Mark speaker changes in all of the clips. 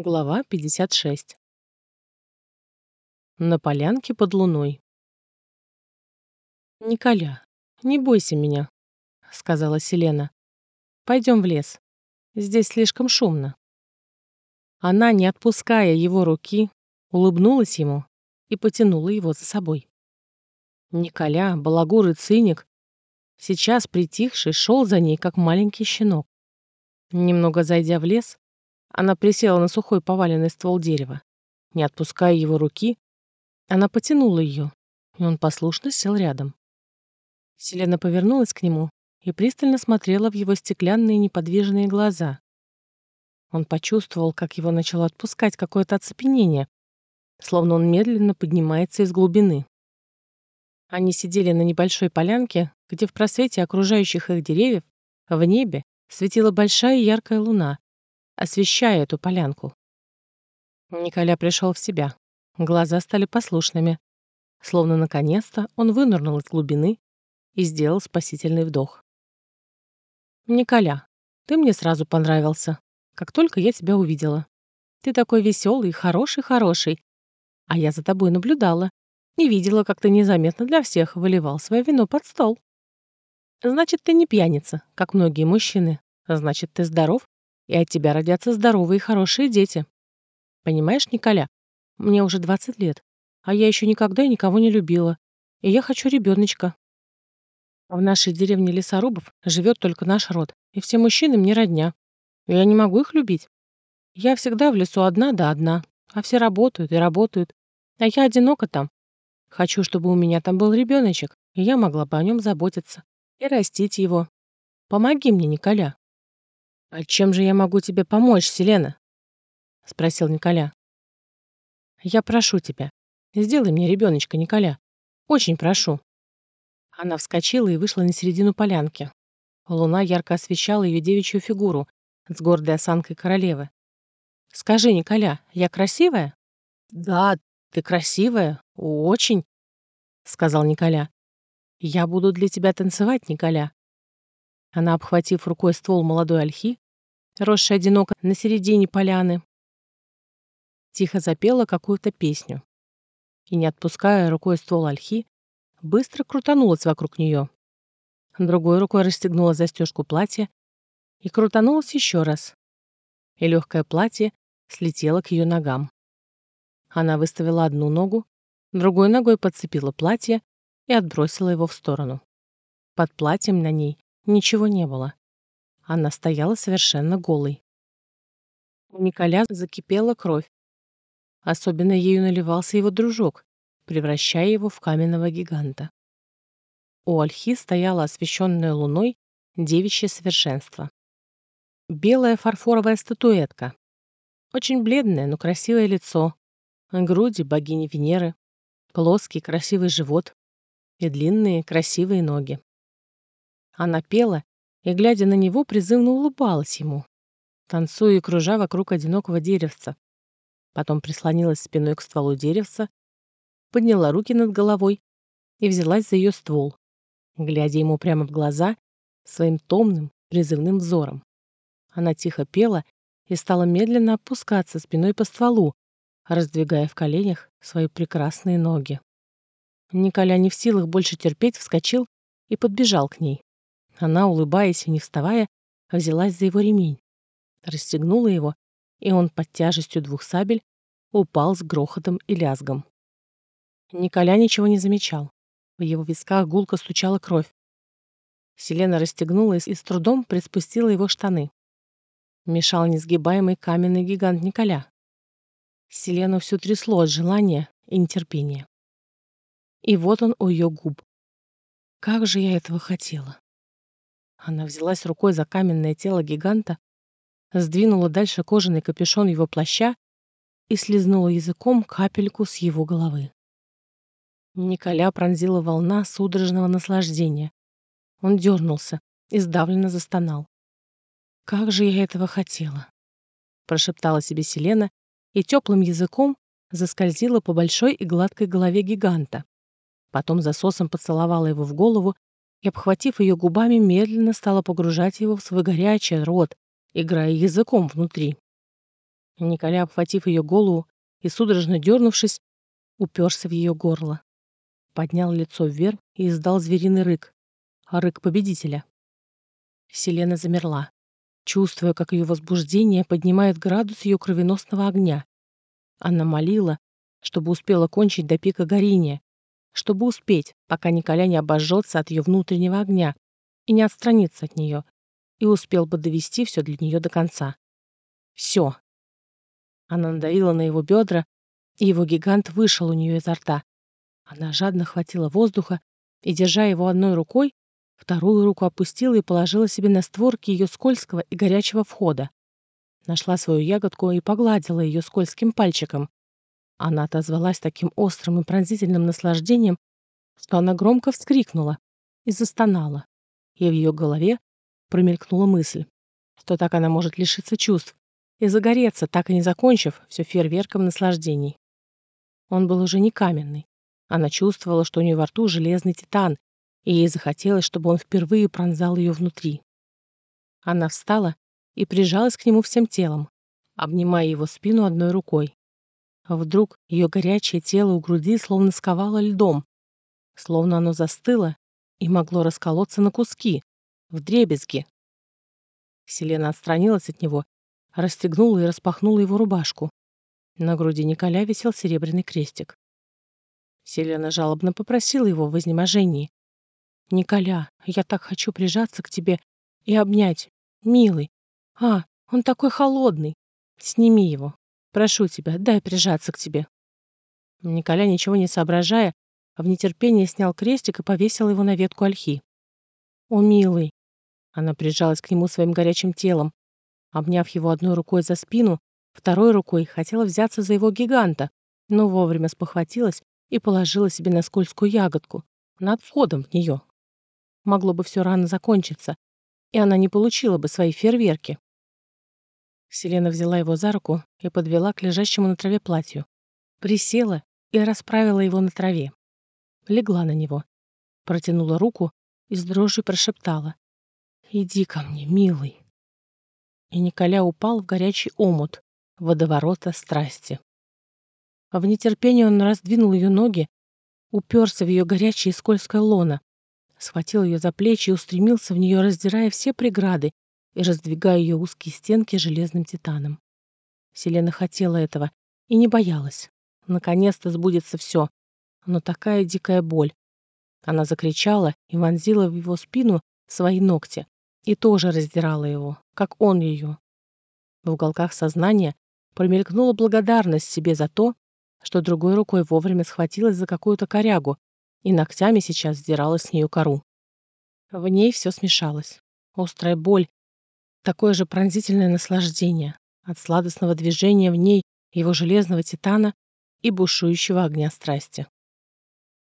Speaker 1: Глава 56. На полянке под луной. «Николя, не бойся меня», — сказала Селена. «Пойдем в лес. Здесь слишком шумно». Она, не отпуская его руки, улыбнулась ему и потянула его за собой. Николя, балагур и циник, сейчас притихший, шел за ней, как маленький щенок. Немного зайдя в лес, она присела на сухой поваленный ствол дерева. Не отпуская его руки, она потянула ее, и он послушно сел рядом. Селена повернулась к нему и пристально смотрела в его стеклянные неподвижные глаза. Он почувствовал, как его начало отпускать какое-то оцепенение, словно он медленно поднимается из глубины. Они сидели на небольшой полянке, где в просвете окружающих их деревьев в небе светила большая яркая луна, освещая эту полянку. Николя пришел в себя. Глаза стали послушными. Словно наконец-то он вынырнул из глубины и сделал спасительный вдох. «Николя, ты мне сразу понравился, как только я тебя увидела. Ты такой веселый, хороший-хороший. А я за тобой наблюдала и видела, как ты незаметно для всех выливал свое вино под стол. Значит, ты не пьяница, как многие мужчины. Значит, ты здоров и от тебя родятся здоровые и хорошие дети. Понимаешь, Николя, мне уже 20 лет, а я еще никогда и никого не любила, и я хочу ребеночка. В нашей деревне лесорубов живет только наш род, и все мужчины мне родня. Я не могу их любить. Я всегда в лесу одна да одна, а все работают и работают, а я одинока там. Хочу, чтобы у меня там был ребеночек, и я могла бы о нем заботиться и растить его. Помоги мне, Николя. «А чем же я могу тебе помочь, Селена?» — спросил Николя. «Я прошу тебя, сделай мне ребеночка, Николя. Очень прошу». Она вскочила и вышла на середину полянки. Луна ярко освещала ее девичью фигуру с гордой осанкой королевы. «Скажи, Николя, я красивая?» «Да, ты красивая, очень», — сказал Николя. «Я буду для тебя танцевать, Николя. Она, обхватив рукой ствол молодой ольхи, росшей одиноко на середине поляны, тихо запела какую-то песню и, не отпуская рукой ствол ольхи, быстро крутанулась вокруг нее. Другой рукой расстегнула застежку платья и крутанулась еще раз. И легкое платье слетело к ее ногам. Она выставила одну ногу, другой ногой подцепила платье и отбросила его в сторону. Под платьем на ней ничего не было. Она стояла совершенно голой. У Николя закипела кровь. Особенно ею наливался его дружок, превращая его в каменного гиганта. У Ольхи стояла освещенная луной девичье совершенство. Белая фарфоровая статуэтка. Очень бледное, но красивое лицо. Груди богини Венеры. Плоский красивый живот. И длинные красивые ноги. Она пела и, глядя на него, призывно улыбалась ему, танцуя и кружа вокруг одинокого деревца. Потом прислонилась спиной к стволу деревца, подняла руки над головой и взялась за ее ствол, глядя ему прямо в глаза своим томным, призывным взором. Она тихо пела и стала медленно опускаться спиной по стволу, раздвигая в коленях свои прекрасные ноги. Николя не в силах больше терпеть, вскочил и подбежал к ней. Она, улыбаясь и не вставая, взялась за его ремень, расстегнула его, и он под тяжестью двух сабель упал с грохотом и лязгом. Николя ничего не замечал. В его висках гулко стучала кровь. Селена расстегнулась и с трудом приспустила его штаны. Мешал несгибаемый каменный гигант Николя. Селену все трясло от желания и нетерпения. И вот он у ее губ. Как же я этого хотела. Она взялась рукой за каменное тело гиганта, сдвинула дальше кожаный капюшон его плаща и слезнула языком капельку с его головы. Николя пронзила волна судорожного наслаждения. Он дернулся и сдавленно застонал. «Как же я этого хотела!» прошептала себе Селена и теплым языком заскользила по большой и гладкой голове гиганта. Потом засосом поцеловала его в голову и, обхватив ее губами, медленно стала погружать его в свой горячий рот, играя языком внутри. Николя, обхватив ее голову и судорожно дернувшись, уперся в ее горло. Поднял лицо вверх и издал звериный рык. Рык победителя. Селена замерла, чувствуя, как ее возбуждение поднимает градус ее кровеносного огня. Она молила, чтобы успела кончить до пика горения, чтобы успеть, пока Николя не обожжется от ее внутреннего огня и не отстранится от нее, и успел бы довести все для нее до конца. Все. Она надавила на его бедра, и его гигант вышел у нее изо рта. Она жадно хватила воздуха и, держа его одной рукой, вторую руку опустила и положила себе на створки ее скользкого и горячего входа. Нашла свою ягодку и погладила ее скользким пальчиком. Она отозвалась таким острым и пронзительным наслаждением, что она громко вскрикнула и застонала, и в ее голове промелькнула мысль, что так она может лишиться чувств и загореться, так и не закончив все фейерверком наслаждений. Он был уже не каменный. Она чувствовала, что у нее во рту железный титан, и ей захотелось, чтобы он впервые пронзал ее внутри. Она встала и прижалась к нему всем телом, обнимая его спину одной рукой. А вдруг ее горячее тело у груди словно сковало льдом, словно оно застыло и могло расколоться на куски, в дребезги. Селена отстранилась от него, расстегнула и распахнула его рубашку. На груди Николя висел серебряный крестик. Селена жалобно попросила его в изнеможении. «Николя, я так хочу прижаться к тебе и обнять. Милый. А, он такой холодный. Сними его. Прошу тебя, дай прижаться к тебе». Николя, ничего не соображая, в нетерпении снял крестик и повесил его на ветку ольхи. «О, милый!» Она прижалась к нему своим горячим телом. Обняв его одной рукой за спину, второй рукой хотела взяться за его гиганта, но вовремя спохватилась и положила себе на скользкую ягодку, над входом в нее. Могло бы все рано закончиться, и она не получила бы свои фейерверки. Селена взяла его за руку и подвела к лежащему на траве платью. Присела и расправила его на траве. Легла на него. Протянула руку и с дрожью прошептала. «Иди ко мне, милый». И Николя упал в горячий омут, водоворота страсти. В нетерпении он раздвинул ее ноги, уперся в ее горячее и скользкое лоно, схватил ее за плечи и устремился в нее, раздирая все преграды и раздвигая ее узкие стенки железным титаном. Селена хотела этого и не боялась. Наконец-то сбудется все. Но такая дикая боль. Она закричала и вонзила в его спину свои ногти и тоже раздирала его, как он ее. В уголках сознания промелькнула благодарность себе за то, что другой рукой вовремя схватилась за какую-то корягу и ногтями сейчас сдирала с нее кору. В ней все смешалось. Острая боль, такое же пронзительное наслаждение от сладостного движения в ней его железного титана и бушующего огня страсти.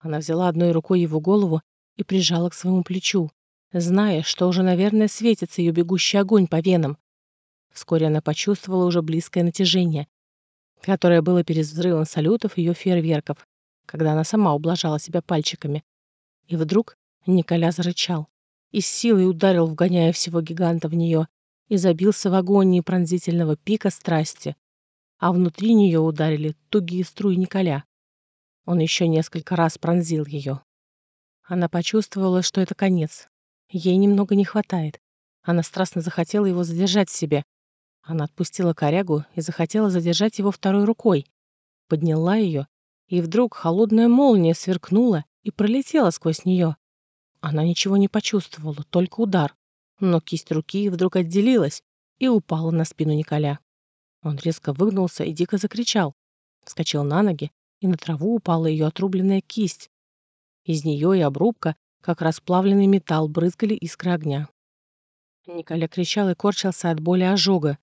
Speaker 1: Она взяла одной рукой его голову и прижала к своему плечу, зная, что уже, наверное, светится ее бегущий огонь по венам. Вскоре она почувствовала уже близкое натяжение, которое было перед взрывом салютов ее фейерверков, когда она сама ублажала себя пальчиками. И вдруг Николя зарычал и с силой ударил, вгоняя всего гиганта в нее, и забился в агонии пронзительного пика страсти. А внутри нее ударили тугие струи Николя. Он еще несколько раз пронзил ее. Она почувствовала, что это конец. Ей немного не хватает. Она страстно захотела его задержать себе, она отпустила корягу и захотела задержать его второй рукой. Подняла ее, и вдруг холодная молния сверкнула и пролетела сквозь нее. Она ничего не почувствовала, только удар. Но кисть руки вдруг отделилась и упала на спину Николя. Он резко выгнулся и дико закричал. Вскочил на ноги, и на траву упала ее отрубленная кисть. Из нее и обрубка, как расплавленный металл, брызгали искры огня. Николя кричал и корчился от боли ожога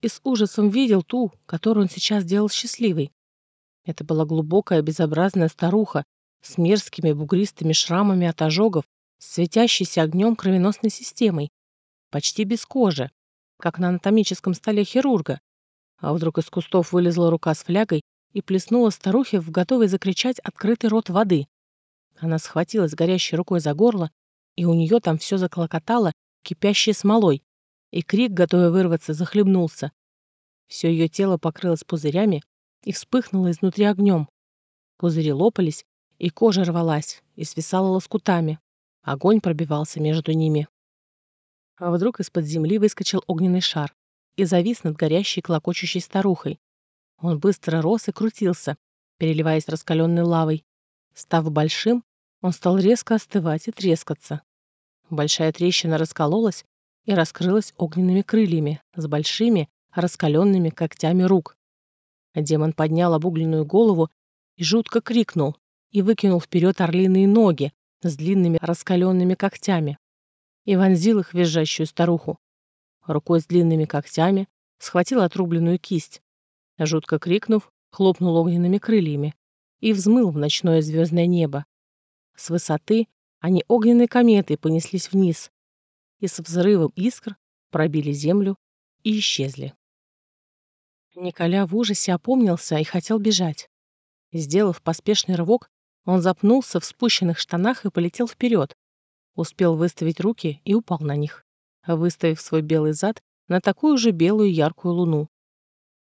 Speaker 1: и с ужасом видел ту, которую он сейчас делал счастливой. Это была глубокая безобразная старуха с мерзкими бугристыми шрамами от ожогов, светящейся огнем кровеносной системой, почти без кожи, как на анатомическом столе хирурга. А вдруг из кустов вылезла рука с флягой и плеснула старухе в готовый закричать открытый рот воды. Она схватилась горящей рукой за горло, и у нее там все заклокотало, кипящей смолой, и крик, готовый вырваться, захлебнулся. Все ее тело покрылось пузырями и вспыхнуло изнутри огнем. Пузыри лопались, и кожа рвалась и свисала лоскутами. Огонь пробивался между ними. А вдруг из-под земли выскочил огненный шар и завис над горящей клокочущей старухой. Он быстро рос и крутился, переливаясь раскаленной лавой. Став большим, он стал резко остывать и трескаться. Большая трещина раскололась и раскрылась огненными крыльями с большими, раскаленными когтями рук. Демон поднял обугленную голову и жутко крикнул и выкинул вперед орлиные ноги с длинными раскаленными когтями и вонзил их в визжащую старуху. Рукой с длинными когтями схватил отрубленную кисть. Жутко крикнув, хлопнул огненными крыльями и взмыл в ночное звездное небо. С высоты они огненной кометой понеслись вниз и с взрывом искр пробили землю и исчезли. Николя в ужасе опомнился и хотел бежать. Сделав поспешный рывок, он запнулся в спущенных штанах и полетел вперед. Успел выставить руки и упал на них, выставив свой белый зад на такую же белую яркую луну.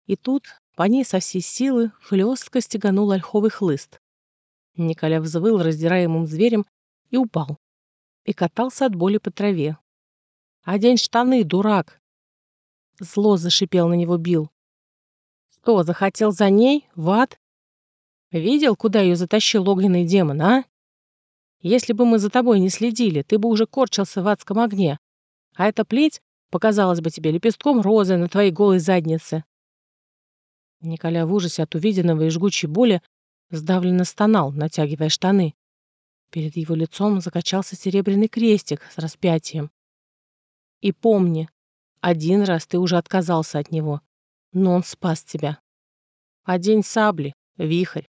Speaker 1: И тут по ней со всей силы хлестко стеганул ольховый хлыст. Николя взвыл раздираемым зверем и упал. И катался от боли по траве. «Одень штаны, дурак!» Зло зашипел на него Бил. «Что, захотел за ней? В ад? Видел, куда ее затащил огненный демон, а? Если бы мы за тобой не следили, ты бы уже корчился в адском огне. А эта плеть показалась бы тебе лепестком розы на твоей голой заднице. Николя в ужасе от увиденного и жгучей боли сдавленно стонал, натягивая штаны. Перед его лицом закачался серебряный крестик с распятием. И помни, один раз ты уже отказался от него, но он спас тебя. Одень сабли, вихрь.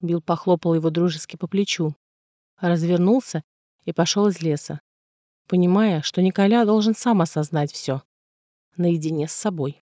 Speaker 1: Билл похлопал его дружески по плечу, развернулся и пошел из леса, понимая, что Николя должен сам осознать все, наедине с собой.